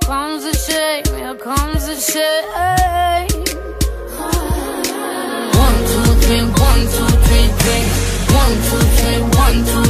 comes the shame, here comes the shame. One, two, three, one, two, three, three. One, two, three, one, two,